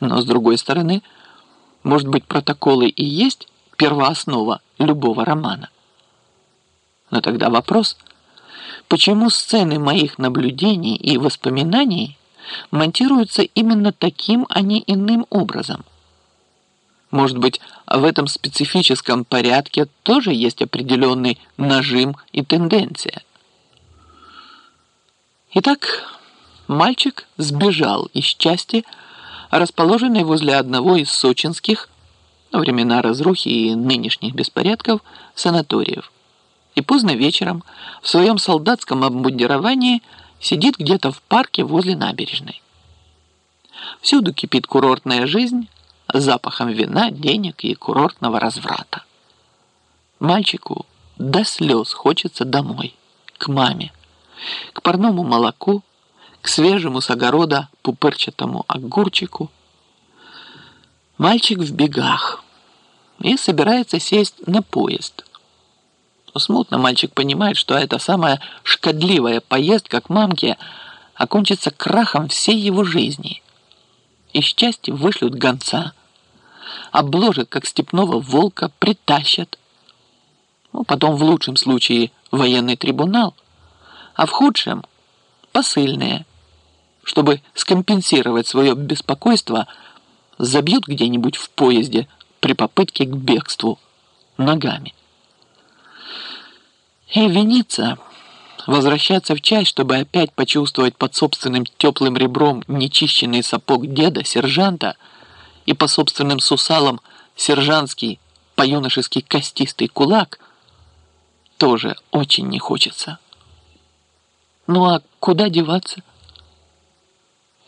Но, с другой стороны, может быть, протоколы и есть первооснова любого романа. Но тогда вопрос, почему сцены моих наблюдений и воспоминаний монтируются именно таким, а не иным образом? Может быть, в этом специфическом порядке тоже есть определенный нажим и тенденция? Итак, мальчик сбежал из части, расположенной возле одного из сочинских, времена разрухи и нынешних беспорядков, санаториев. И поздно вечером в своем солдатском обмундировании сидит где-то в парке возле набережной. Всюду кипит курортная жизнь запахом вина, денег и курортного разврата. Мальчику до слез хочется домой, к маме к парному молоку, к свежему с огорода пупырчатому огурчику. Мальчик в бегах и собирается сесть на поезд. Но смутно мальчик понимает, что эта самая шкодливая поездка к мамке окончится крахом всей его жизни. И счастье вышлют гонца, обложат, как степного волка, притащат. Ну, потом, в лучшем случае, военный трибунал – а в худшем – посыльные. Чтобы скомпенсировать свое беспокойство, забьют где-нибудь в поезде при попытке к бегству ногами. И виниться, возвращаться в часть, чтобы опять почувствовать под собственным теплым ребром нечищенный сапог деда, сержанта, и по собственным сусалам сержантский, по-юношески костистый кулак, тоже очень не хочется. Ну а куда деваться?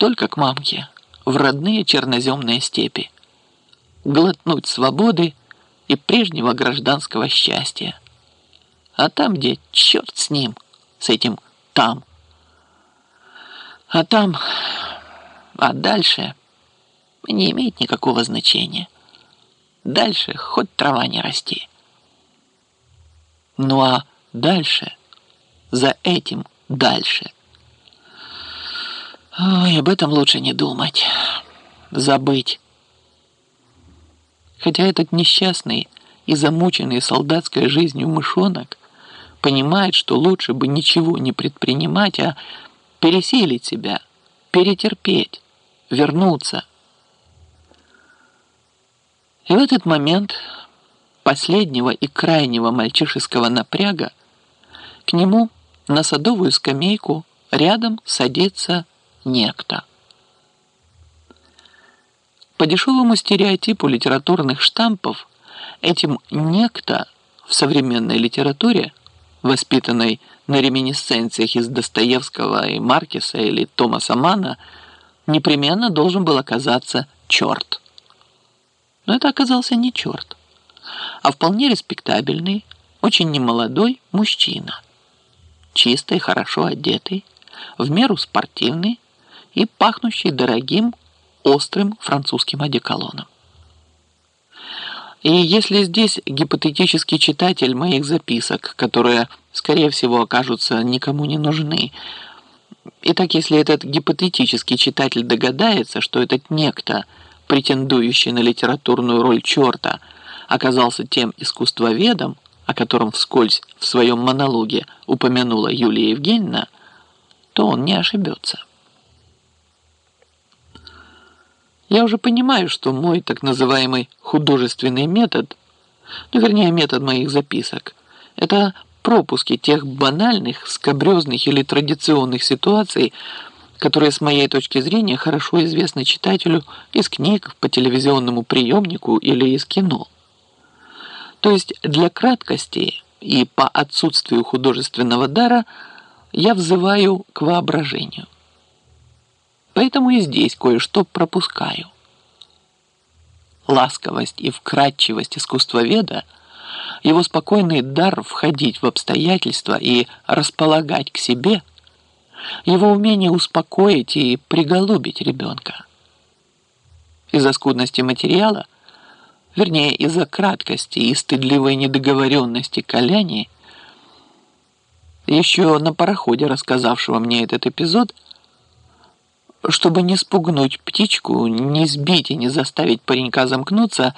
Только к мамке, в родные черноземные степи. Глотнуть свободы и прежнего гражданского счастья. А там, где черт с ним, с этим там. А там, а дальше не имеет никакого значения. Дальше хоть трава не расти. Ну а дальше, за этим дальше. Ой, об этом лучше не думать. Забыть. Хотя этот несчастный и замученный солдатской жизнью мышонок понимает, что лучше бы ничего не предпринимать, а пересилить себя, перетерпеть, вернуться. И в этот момент последнего и крайнего мальчишеского напряга к нему – на садовую скамейку рядом садится некто. По дешевому стереотипу литературных штампов этим «некто» в современной литературе, воспитанной на реминисценциях из Достоевского и Маркеса или Томаса Мана, непременно должен был оказаться черт. Но это оказался не черт, а вполне респектабельный, очень немолодой мужчина – чистый, хорошо одетый, в меру спортивный и пахнущий дорогим, острым французским одеколоном. И если здесь гипотетический читатель моих записок, которые, скорее всего, окажутся никому не нужны, и так если этот гипотетический читатель догадается, что этот некто, претендующий на литературную роль черта, оказался тем искусствоведом, о котором вскользь в своем монологе упомянула Юлия Евгеньевна, то он не ошибется. Я уже понимаю, что мой так называемый художественный метод, ну, вернее, метод моих записок, это пропуски тех банальных, скобрезных или традиционных ситуаций, которые, с моей точки зрения, хорошо известны читателю из книг, по телевизионному приемнику или из кино. То есть для краткости и по отсутствию художественного дара я взываю к воображению. Поэтому и здесь кое-что пропускаю. Ласковость и вкрадчивость искусствоведа, его спокойный дар входить в обстоятельства и располагать к себе, его умение успокоить и приголубить ребенка. Из-за скудности материала – вернее, из-за краткости и стыдливой недоговоренности Коляни, еще на пароходе рассказавшего мне этот эпизод, Чтобы не спугнуть птичку, не сбить и не заставить паренька замкнуться,